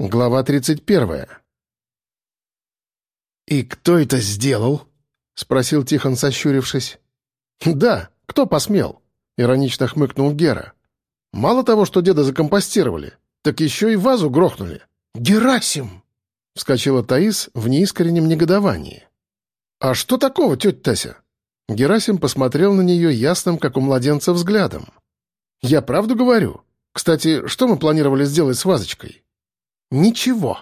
Глава 31. «И кто это сделал?» — спросил Тихон, сощурившись. «Да, кто посмел?» — иронично хмыкнул Гера. «Мало того, что деда закомпостировали, так еще и вазу грохнули». «Герасим!» — вскочила Таис в неискреннем негодовании. «А что такого, тетя Тася?» Герасим посмотрел на нее ясным, как у младенца, взглядом. «Я правду говорю. Кстати, что мы планировали сделать с вазочкой?» «Ничего».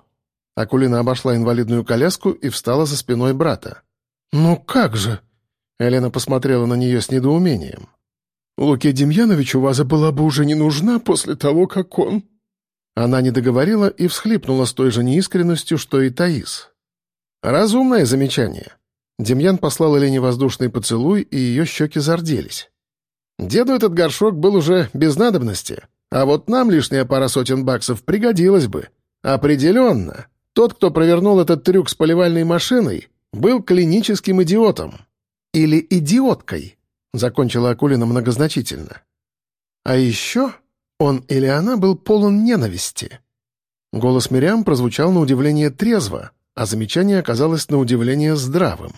Акулина обошла инвалидную коляску и встала за спиной брата. «Ну как же?» Елена посмотрела на нее с недоумением. «Луке Демьяновичу ваза была бы уже не нужна после того, как он...» Она не договорила и всхлипнула с той же неискренностью, что и Таис. «Разумное замечание». Демьян послал Елене воздушный поцелуй, и ее щеки зарделись. Деду этот горшок был уже без надобности, а вот нам лишняя пара сотен баксов пригодилась бы. Определенно, тот, кто провернул этот трюк с поливальной машиной, был клиническим идиотом. Или идиоткой, закончила Акулина многозначительно. А еще он или она был полон ненависти. Голос Мириам прозвучал на удивление трезво, а замечание оказалось на удивление здравым.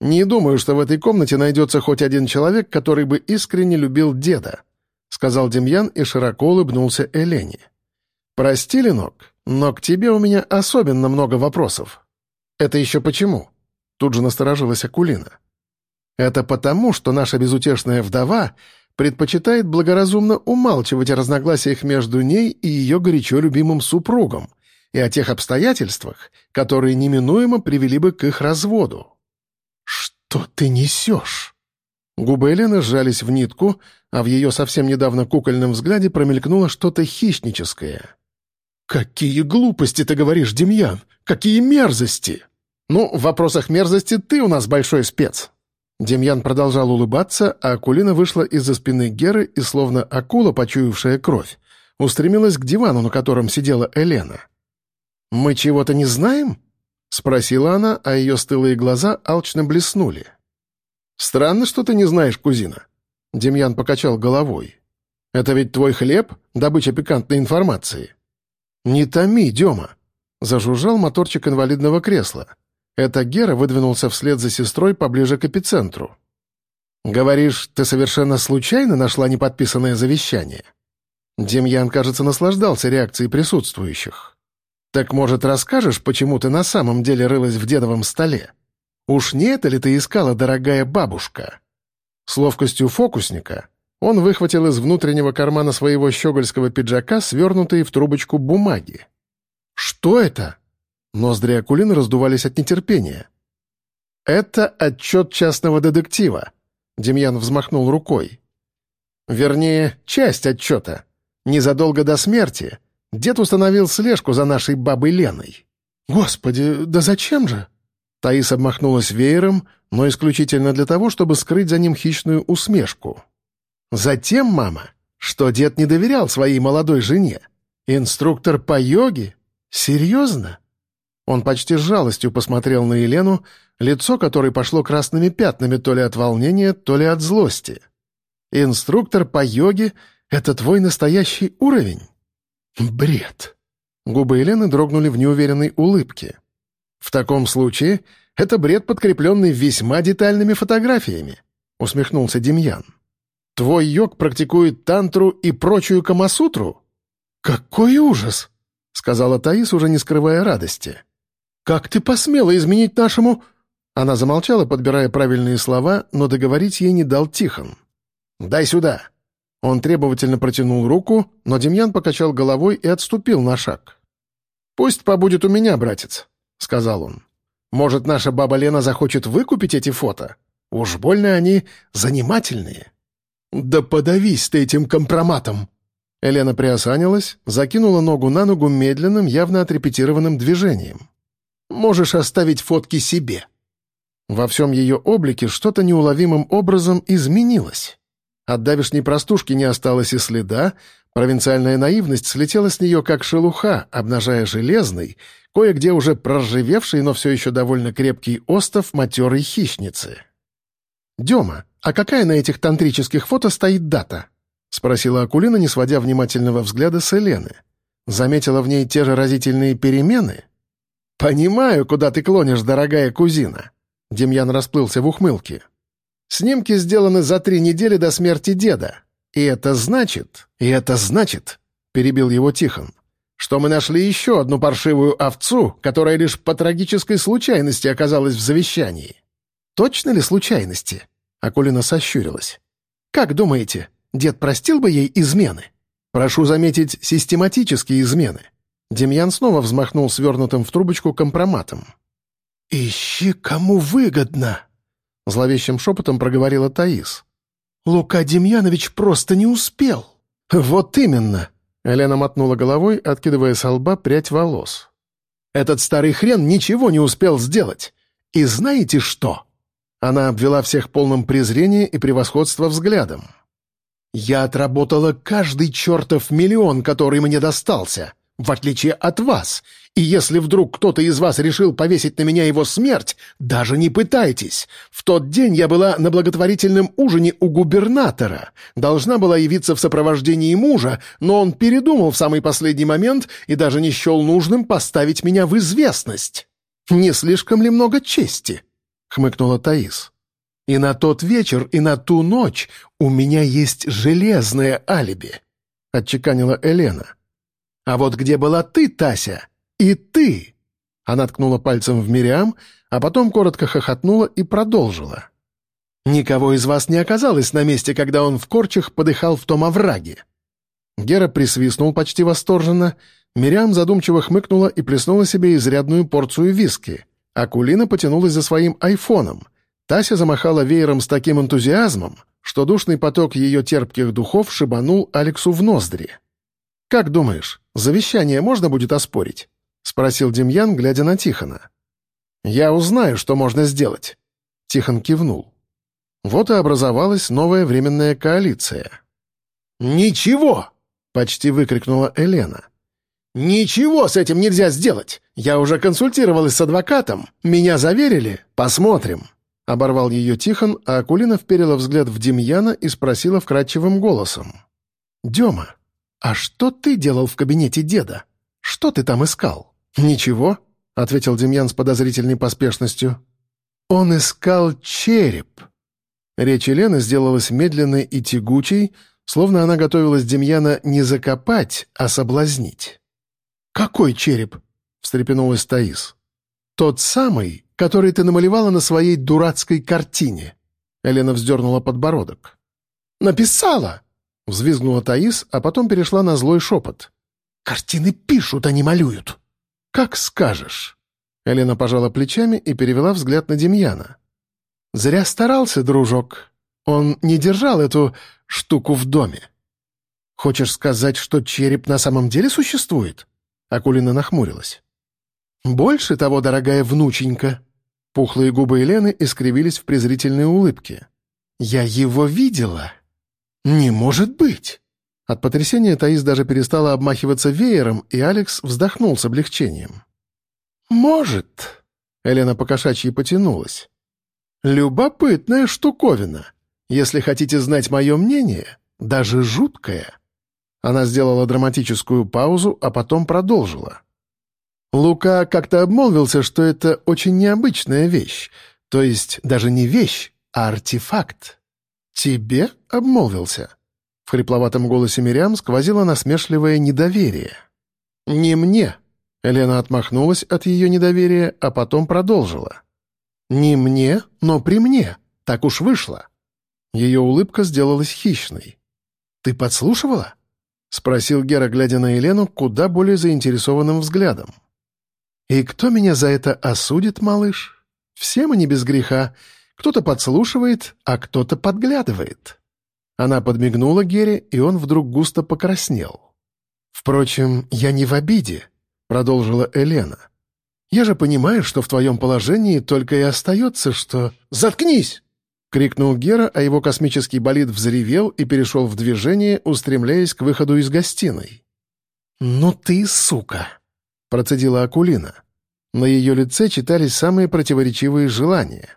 «Не думаю, что в этой комнате найдется хоть один человек, который бы искренне любил деда», — сказал Демьян и широко улыбнулся Элене. «Прости, Ленок, но к тебе у меня особенно много вопросов». «Это еще почему?» Тут же насторожилась Акулина. «Это потому, что наша безутешная вдова предпочитает благоразумно умалчивать о разногласиях между ней и ее горячо любимым супругом и о тех обстоятельствах, которые неминуемо привели бы к их разводу». «Что ты несешь?» Губы Елены сжались в нитку, а в ее совсем недавно кукольном взгляде промелькнуло что-то хищническое. «Какие глупости ты говоришь, Демьян! Какие мерзости!» «Ну, в вопросах мерзости ты у нас большой спец!» Демьян продолжал улыбаться, а Акулина вышла из-за спины Геры и, словно акула, почуявшая кровь, устремилась к дивану, на котором сидела Елена. «Мы чего-то не знаем?» — спросила она, а ее стылые глаза алчно блеснули. «Странно, что ты не знаешь, кузина». Демьян покачал головой. «Это ведь твой хлеб, добыча пикантной информации». «Не томи, Дема!» — зажужжал моторчик инвалидного кресла. Это Гера выдвинулся вслед за сестрой поближе к эпицентру. «Говоришь, ты совершенно случайно нашла неподписанное завещание?» Демьян, кажется, наслаждался реакцией присутствующих. «Так, может, расскажешь, почему ты на самом деле рылась в дедовом столе? Уж не это ли ты искала, дорогая бабушка?» С ловкостью фокусника он выхватил из внутреннего кармана своего щегольского пиджака свернутые в трубочку бумаги. «Что это?» Ноздри Акулины раздувались от нетерпения. «Это отчет частного детектива», — Демьян взмахнул рукой. «Вернее, часть отчета. Незадолго до смерти дед установил слежку за нашей бабой Леной». «Господи, да зачем же?» Таис обмахнулась веером, но исключительно для того, чтобы скрыть за ним хищную усмешку. Затем, мама, что дед не доверял своей молодой жене. Инструктор по йоге? Серьезно? Он почти с жалостью посмотрел на Елену, лицо которой пошло красными пятнами то ли от волнения, то ли от злости. «Инструктор по йоге — это твой настоящий уровень?» «Бред!» Губы Елены дрогнули в неуверенной улыбке. «В таком случае это бред, подкрепленный весьма детальными фотографиями», — усмехнулся Демьян. Твой йог практикует тантру и прочую камасутру?» «Какой ужас!» — сказала Таис, уже не скрывая радости. «Как ты посмела изменить нашему...» Она замолчала, подбирая правильные слова, но договорить ей не дал Тихон. «Дай сюда!» Он требовательно протянул руку, но Демьян покачал головой и отступил на шаг. «Пусть побудет у меня, братец», — сказал он. «Может, наша баба Лена захочет выкупить эти фото? Уж больно они занимательные». «Да подавись ты этим компроматом!» Елена приосанилась, закинула ногу на ногу медленным, явно отрепетированным движением. «Можешь оставить фотки себе». Во всем ее облике что-то неуловимым образом изменилось. От давишней простушки не осталось и следа, провинциальная наивность слетела с нее как шелуха, обнажая железный, кое-где уже проржевевший, но все еще довольно крепкий остов матерой хищницы. «Дема, а какая на этих тантрических фото стоит дата?» — спросила Акулина, не сводя внимательного взгляда с Елены. Заметила в ней те же разительные перемены? «Понимаю, куда ты клонишь, дорогая кузина». Демьян расплылся в ухмылке. «Снимки сделаны за три недели до смерти деда. И это значит, и это значит, — перебил его Тихон, — что мы нашли еще одну паршивую овцу, которая лишь по трагической случайности оказалась в завещании. Точно ли случайности? Акулина сощурилась. Как думаете, дед простил бы ей измены? Прошу заметить, систематические измены. Демьян снова взмахнул свернутым в трубочку компроматом. «Ищи, кому выгодно!» — зловещим шепотом проговорила Таис. «Лука Демьянович просто не успел!» «Вот именно!» — Елена мотнула головой, откидывая с лба прядь волос. «Этот старый хрен ничего не успел сделать! И знаете что?» Она обвела всех полным презрения и превосходства взглядом. «Я отработала каждый чертов миллион, который мне достался, в отличие от вас, и если вдруг кто-то из вас решил повесить на меня его смерть, даже не пытайтесь. В тот день я была на благотворительном ужине у губернатора. Должна была явиться в сопровождении мужа, но он передумал в самый последний момент и даже не счел нужным поставить меня в известность. Не слишком ли много чести?» — хмыкнула Таис. «И на тот вечер, и на ту ночь у меня есть железное алиби», — отчеканила Елена. «А вот где была ты, Тася? И ты?» Она ткнула пальцем в Мириам, а потом коротко хохотнула и продолжила. «Никого из вас не оказалось на месте, когда он в корчах подыхал в том овраге». Гера присвистнул почти восторженно, Мириам задумчиво хмыкнула и плеснула себе изрядную порцию виски — Акулина потянулась за своим айфоном. Тася замахала веером с таким энтузиазмом, что душный поток ее терпких духов шибанул Алексу в ноздри. «Как думаешь, завещание можно будет оспорить?» — спросил Демьян, глядя на Тихона. «Я узнаю, что можно сделать». Тихон кивнул. Вот и образовалась новая временная коалиция. «Ничего!» — почти выкрикнула Елена. «Ничего с этим нельзя сделать! Я уже консультировалась с адвокатом. Меня заверили. Посмотрим!» Оборвал ее Тихон, а Акулина вперила взгляд в Демьяна и спросила вкрадчивым голосом. «Дема, а что ты делал в кабинете деда? Что ты там искал?» «Ничего», — ответил Демьян с подозрительной поспешностью. «Он искал череп». Речь Елены сделалась медленной и тягучей, словно она готовилась Демьяна не закопать, а соблазнить. «Какой череп?» — встрепенулась Таис. «Тот самый, который ты намалевала на своей дурацкой картине». Елена вздернула подбородок. «Написала!» — взвизгнула Таис, а потом перешла на злой шепот. «Картины пишут, а не малюют!» «Как скажешь!» Елена пожала плечами и перевела взгляд на Демьяна. «Зря старался, дружок. Он не держал эту штуку в доме. Хочешь сказать, что череп на самом деле существует?» Акулина нахмурилась. «Больше того, дорогая внученька!» Пухлые губы Елены искривились в презрительной улыбке. «Я его видела!» «Не может быть!» От потрясения Таис даже перестала обмахиваться веером, и Алекс вздохнул с облегчением. «Может!» — Елена покошачьи потянулась. «Любопытная штуковина. Если хотите знать мое мнение, даже жуткая. Она сделала драматическую паузу, а потом продолжила. Лука как-то обмолвился, что это очень необычная вещь. То есть даже не вещь, а артефакт. «Тебе обмолвился?» В хрипловатом голосе Мириам сквозило насмешливое недоверие. «Не мне», — Елена отмахнулась от ее недоверия, а потом продолжила. «Не мне, но при мне. Так уж вышло». Ее улыбка сделалась хищной. «Ты подслушивала?» — спросил Гера, глядя на Елену куда более заинтересованным взглядом. «И кто меня за это осудит, малыш? Все мы не без греха. Кто-то подслушивает, а кто-то подглядывает». Она подмигнула Гере, и он вдруг густо покраснел. «Впрочем, я не в обиде», — продолжила Елена. «Я же понимаю, что в твоем положении только и остается, что...» «Заткнись!» — крикнул Гера, а его космический болид взревел и перешел в движение, устремляясь к выходу из гостиной. «Ну ты сука!» — процедила Акулина. На ее лице читались самые противоречивые желания.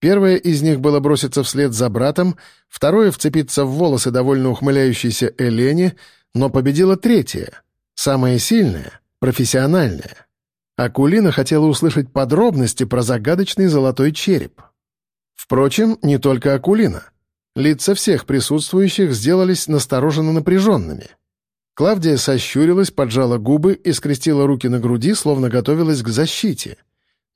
Первое из них было броситься вслед за братом, второе — вцепиться в волосы довольно ухмыляющейся Элене, но победило третье — самое сильное — профессиональное. Акулина хотела услышать подробности про загадочный золотой череп. Впрочем, не только Акулина. Лица всех присутствующих сделались настороженно напряженными. Клавдия сощурилась, поджала губы и скрестила руки на груди, словно готовилась к защите.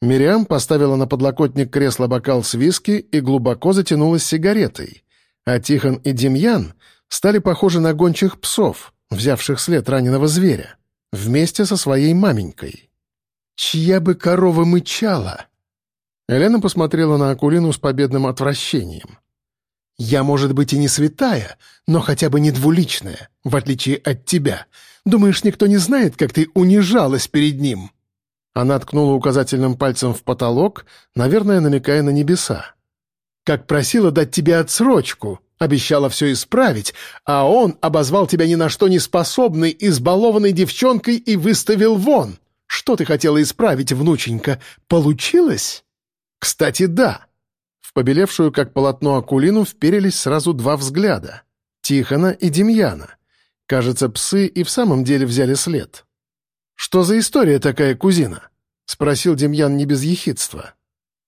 Мириам поставила на подлокотник кресла бокал с виски и глубоко затянулась сигаретой. А Тихон и Демьян стали похожи на гончих псов, взявших след раненого зверя, вместе со своей маменькой. «Чья бы корова мычала?» Елена посмотрела на Акулину с победным отвращением. «Я, может быть, и не святая, но хотя бы не двуличная, в отличие от тебя. Думаешь, никто не знает, как ты унижалась перед ним?» Она ткнула указательным пальцем в потолок, наверное, намекая на небеса. «Как просила дать тебе отсрочку, обещала все исправить, а он обозвал тебя ни на что не способной, избалованной девчонкой и выставил вон. Что ты хотела исправить, внученька? Получилось?» «Кстати, да!» В побелевшую, как полотно, Акулину вперились сразу два взгляда — Тихона и Демьяна. Кажется, псы и в самом деле взяли след. «Что за история такая, кузина?» — спросил Демьян не без ехидства.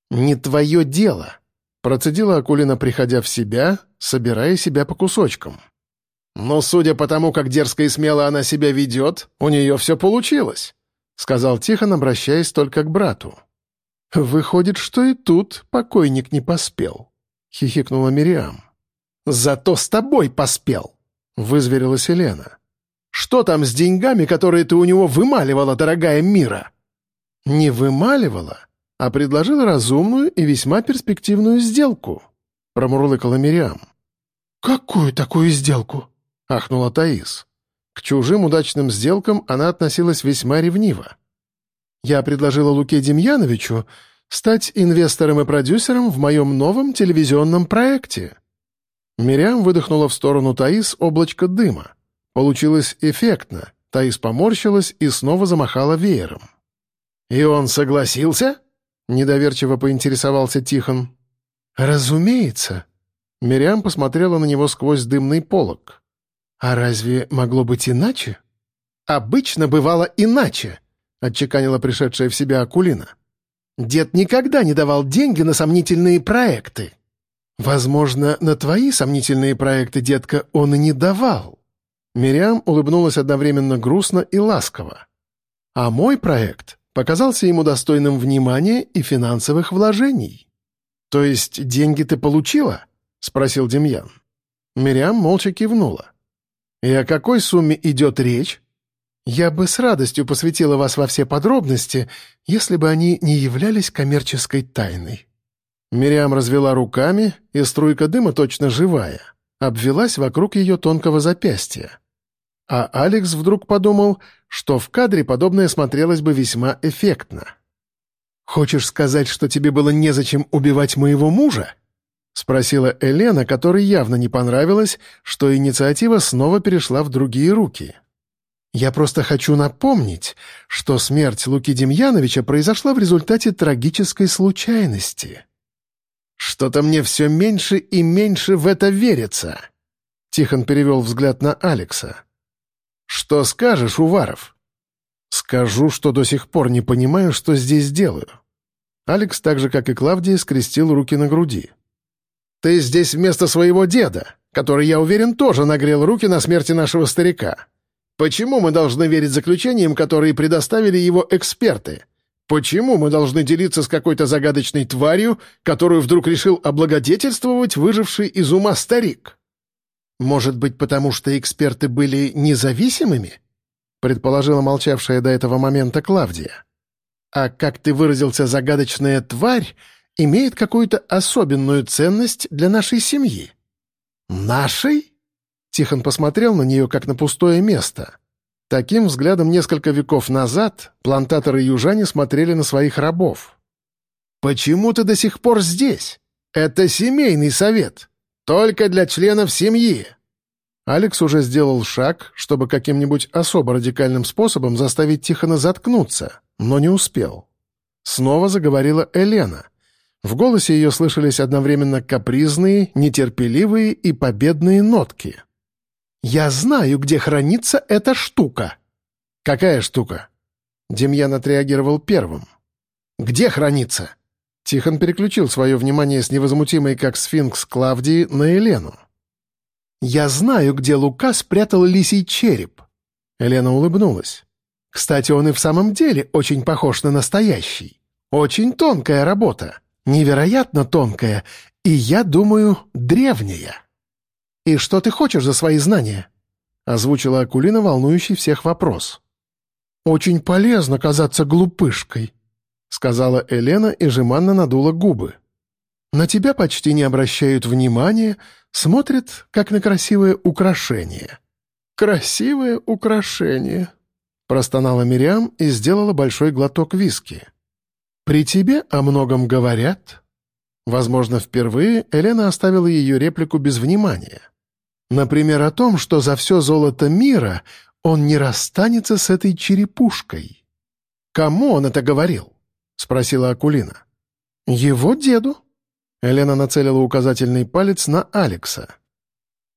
«Не твое дело», — процедила Акулина, приходя в себя, собирая себя по кусочкам. «Но судя по тому, как дерзко и смело она себя ведет, у нее все получилось», — сказал Тихон, обращаясь только к брату. «Выходит, что и тут покойник не поспел», — хихикнула Мириам. «Зато с тобой поспел», — вызверилась Елена. «Что там с деньгами, которые ты у него вымаливала, дорогая Мира?» «Не вымаливала, а предложила разумную и весьма перспективную сделку», — промурлыкала Мириам. «Какую такую сделку?» — ахнула Таис. К чужим удачным сделкам она относилась весьма ревниво. Я предложила Луке Демьяновичу стать инвестором и продюсером в моем новом телевизионном проекте». Мириам выдохнула в сторону Таис облачко дыма. Получилось эффектно. Таис поморщилась и снова замахала веером. «И он согласился?» — недоверчиво поинтересовался Тихон. «Разумеется». Мириам посмотрела на него сквозь дымный полог. «А разве могло быть иначе?» «Обычно бывало иначе», — отчеканила пришедшая в себя Акулина. «Дед никогда не давал деньги на сомнительные проекты». «Возможно, на твои сомнительные проекты, детка, он и не давал». Мириам улыбнулась одновременно грустно и ласково. «А мой проект показался ему достойным внимания и финансовых вложений». «То есть деньги ты получила?» — спросил Демьян. Мириам молча кивнула. «И о какой сумме идет речь?» Я бы с радостью посвятила вас во все подробности, если бы они не являлись коммерческой тайной». Мириам развела руками, и струйка дыма, точно живая, обвелась вокруг ее тонкого запястья. А Алекс вдруг подумал, что в кадре подобное смотрелось бы весьма эффектно. «Хочешь сказать, что тебе было незачем убивать моего мужа?» — спросила Елена, которой явно не понравилось, что инициатива снова перешла в другие руки. Я просто хочу напомнить, что смерть Луки Демьяновича произошла в результате трагической случайности. Что-то мне все меньше и меньше в это верится. Тихон перевел взгляд на Алекса. «Что скажешь, Уваров?» «Скажу, что до сих пор не понимаю, что здесь делаю». Алекс, так же, как и Клавдия, скрестил руки на груди. «Ты здесь вместо своего деда, который, я уверен, тоже нагрел руки на смерти нашего старика. Почему мы должны верить заключениям, которые предоставили его эксперты? Почему мы должны делиться с какой-то загадочной тварью, которую вдруг решил облагодетельствовать выживший из ума старик? Может быть, потому что эксперты были независимыми? Предположила молчавшая до этого момента Клавдия. А как ты выразился, загадочная тварь имеет какую-то особенную ценность для нашей семьи. Нашей? Тихон посмотрел на нее, как на пустое место. Таким взглядом несколько веков назад плантаторы-южане смотрели на своих рабов. «Почему ты до сих пор здесь? Это семейный совет. Только для членов семьи». Алекс уже сделал шаг, чтобы каким-нибудь особо радикальным способом заставить Тихона заткнуться, но не успел. Снова заговорила Елена. В голосе ее слышались одновременно капризные, нетерпеливые и победные нотки. «Я знаю, где хранится эта штука!» «Какая штука?» Демьян отреагировал первым. «Где хранится?» Тихон переключил свое внимание с невозмутимой, как сфинкс Клавдии, на Елену. «Я знаю, где Лука спрятал лисий череп». Елена улыбнулась. «Кстати, он и в самом деле очень похож на настоящий. Очень тонкая работа, невероятно тонкая, и, я думаю, древняя». «И что ты хочешь за свои знания?» — озвучила Акулина волнующий всех вопрос. «Очень полезно казаться глупышкой», — сказала Елена и жеманно надула губы. «На тебя почти не обращают внимания, смотрят, как на красивое украшение». «Красивое украшение», — простонала Мириам и сделала большой глоток виски. «При тебе о многом говорят». Возможно, впервые Елена оставила ее реплику без внимания. Например, о том, что за все золото мира он не расстанется с этой черепушкой. «Кому он это говорил?» — спросила Акулина. «Его деду». Елена нацелила указательный палец на Алекса.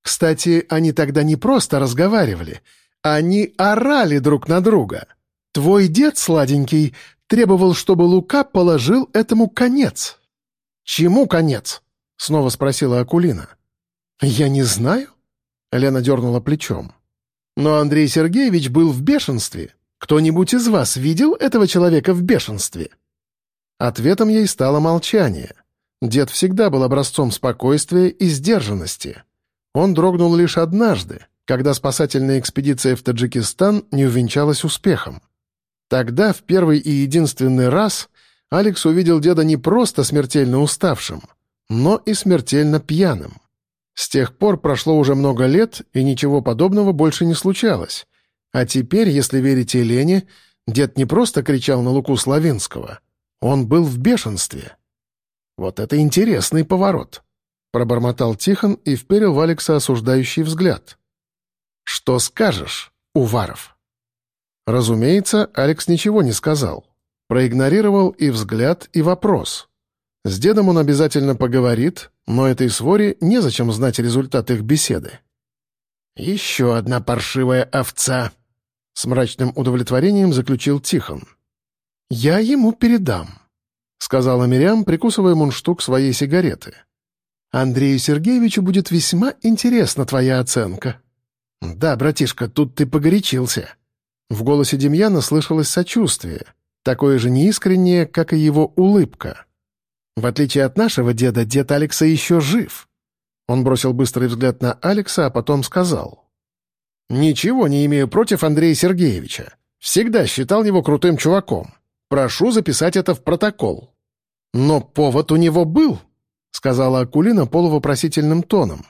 «Кстати, они тогда не просто разговаривали, они орали друг на друга. Твой дед, сладенький, требовал, чтобы Лука положил этому конец». «Чему конец?» — снова спросила Акулина. «Я не знаю». Лена дернула плечом. Но Андрей Сергеевич был в бешенстве. Кто-нибудь из вас видел этого человека в бешенстве?» Ответом ей стало молчание. Дед всегда был образцом спокойствия и сдержанности. Он дрогнул лишь однажды, когда спасательная экспедиция в Таджикистан не увенчалась успехом. Тогда, в первый и единственный раз, Алекс увидел деда не просто смертельно уставшим, но и смертельно пьяным. С тех пор прошло уже много лет, и ничего подобного больше не случалось. А теперь, если верить Елене, дед не просто кричал на Луку Славинского. Он был в бешенстве. «Вот это интересный поворот», — пробормотал Тихон и вперил в Алекса осуждающий взгляд. «Что скажешь, Уваров?» Разумеется, Алекс ничего не сказал. Проигнорировал и взгляд, и вопрос. С дедом он обязательно поговорит, но этой своре незачем знать результат их беседы. «Еще одна паршивая овца!» — с мрачным удовлетворением заключил Тихон. «Я ему передам», — сказала Мирям, прикусывая мундштук своей сигареты. «Андрею Сергеевичу будет весьма интересна твоя оценка». «Да, братишка, тут ты погорячился». В голосе Демьяна слышалось сочувствие, такое же неискреннее, как и его улыбка. В отличие от нашего деда, дед Алекса еще жив». Он бросил быстрый взгляд на Алекса, а потом сказал. «Ничего не имею против Андрея Сергеевича. Всегда считал его крутым чуваком. Прошу записать это в протокол». «Но повод у него был», — сказала Акулина полувопросительным тоном.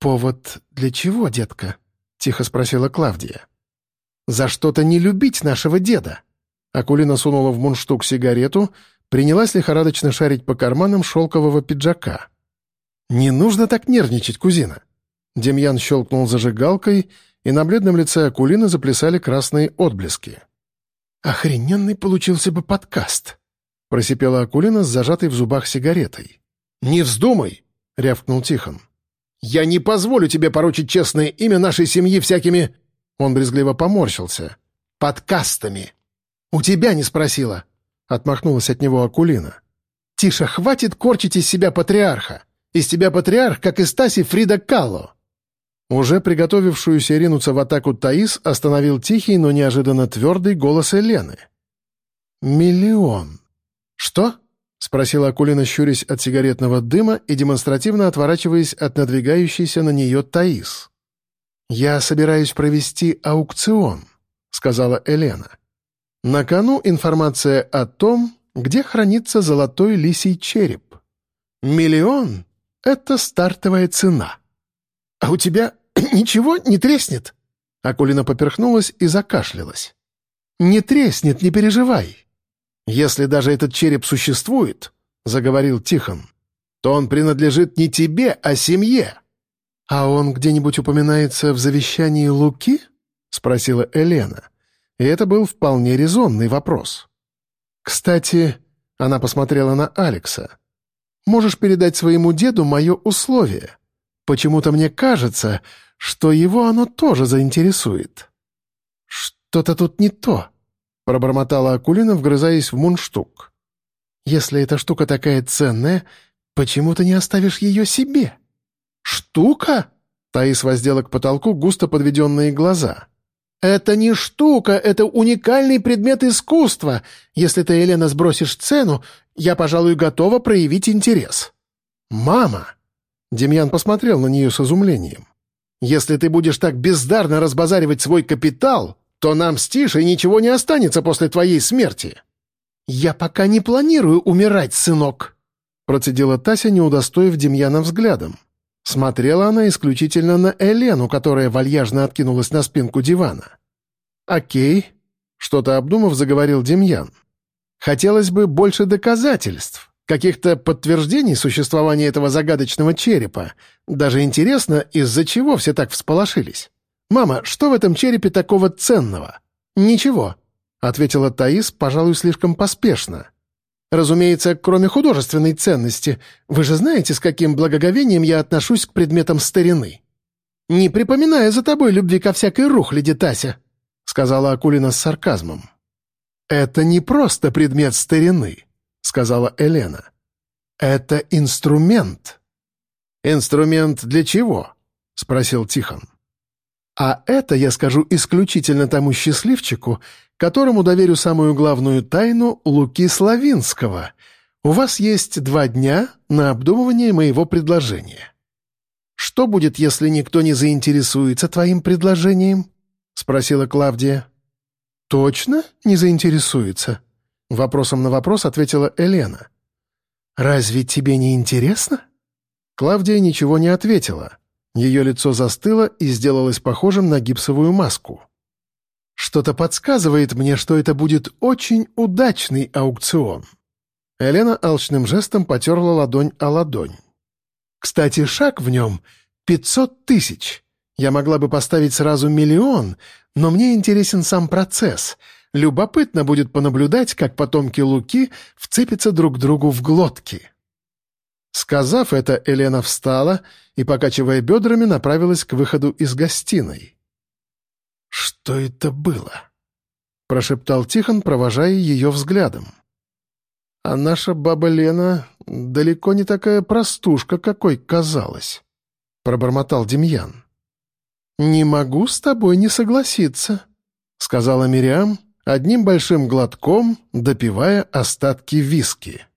«Повод для чего, детка?» — тихо спросила Клавдия. «За что-то не любить нашего деда». Акулина сунула в мундштук сигарету, принялась лихорадочно шарить по карманам шелкового пиджака. «Не нужно так нервничать, кузина!» Демьян щелкнул зажигалкой, и на бледном лице Акулины заплясали красные отблески. «Охрененный получился бы подкаст!» — просипела Акулина с зажатой в зубах сигаретой. «Не вздумай!» — рявкнул Тихон. «Я не позволю тебе поручить честное имя нашей семьи всякими...» Он брезгливо поморщился. «Подкастами!» «У тебя не спросила!» — отмахнулась от него Акулина. «Тише, хватит корчить из себя патриарха! Из тебя патриарх, как из Таси Фрида Кало!» Уже приготовившуюся ринуться в атаку Таис остановил тихий, но неожиданно твердый голос Елены. «Миллион». «Что?» — спросила Акулина, щурясь от сигаретного дыма и демонстративно отворачиваясь от надвигающейся на нее Таис. «Я собираюсь провести аукцион», — сказала Елена. На кону информация о том, где хранится золотой лисий череп. Миллион — это стартовая цена. «А у тебя ничего не треснет?» Акулина поперхнулась и закашлялась. «Не треснет, не переживай. Если даже этот череп существует, — заговорил Тихон, — то он принадлежит не тебе, а семье». «А он где-нибудь упоминается в завещании Луки?» — спросила Елена. И это был вполне резонный вопрос. «Кстати...» — она посмотрела на Алекса. «Можешь передать своему деду мое условие. Почему-то мне кажется, что его оно тоже заинтересует». «Что что-то тут не то», — пробормотала Акулина, вгрызаясь в мундштук. «Если эта штука такая ценная, почему ты не оставишь ее себе?» «Штука?» — Таис воздела к потолку густо подведенные глаза. «Это не штука, это уникальный предмет искусства. Если ты, Елена, сбросишь цену, я, пожалуй, готова проявить интерес». «Мама!» Демьян посмотрел на нее с изумлением. «Если ты будешь так бездарно разбазаривать свой капитал, то нам с Тишей ничего не останется после твоей смерти». «Я пока не планирую умирать, сынок», — процедила Тася, не удостоив Демьяна взглядом. Смотрела она исключительно на Элену, которая вальяжно откинулась на спинку дивана. «Окей», — что-то обдумав, заговорил Демьян. «Хотелось бы больше доказательств, каких-то подтверждений существования этого загадочного черепа. Даже интересно, из-за чего все так всполошились. Мама, что в этом черепе такого ценного?» «Ничего», — ответила Таис, пожалуй, слишком поспешно. Разумеется, кроме художественной ценности. Вы же знаете, с каким благоговением я отношусь к предметам старины. Не припоминая за тобой любви ко всякой рухляди, Тася, — сказала Акулина с сарказмом. «Это не просто предмет старины», — сказала Елена. «Это инструмент». «Инструмент для чего?» — спросил Тихон. «А это я скажу исключительно тому счастливчику, которому доверю самую главную тайну Луки Славинского. У вас есть два дня на обдумывание моего предложения». «Что будет, если никто не заинтересуется твоим предложением?» — спросила Клавдия. «Точно не заинтересуется?» — вопросом на вопрос ответила Елена. «Разве тебе не интересно?» Клавдия ничего не ответила. Ее лицо застыло и сделалось похожим на гипсовую маску. Что-то подсказывает мне, что это будет очень удачный аукцион». Елена алчным жестом потерла ладонь о ладонь. «Кстати, шаг в нем — пятьсот тысяч. Я могла бы поставить сразу миллион, но мне интересен сам процесс. Любопытно будет понаблюдать, как потомки Луки вцепятся друг другу в глотки». Сказав это, Елена встала и, покачивая бедрами, направилась к выходу из гостиной. «Что это было?» — прошептал Тихон, провожая ее взглядом. «А наша баба Лена далеко не такая простушка, какой казалось», — пробормотал Демьян. «Не могу с тобой не согласиться», — сказала Мириам, одним большим глотком допивая остатки виски.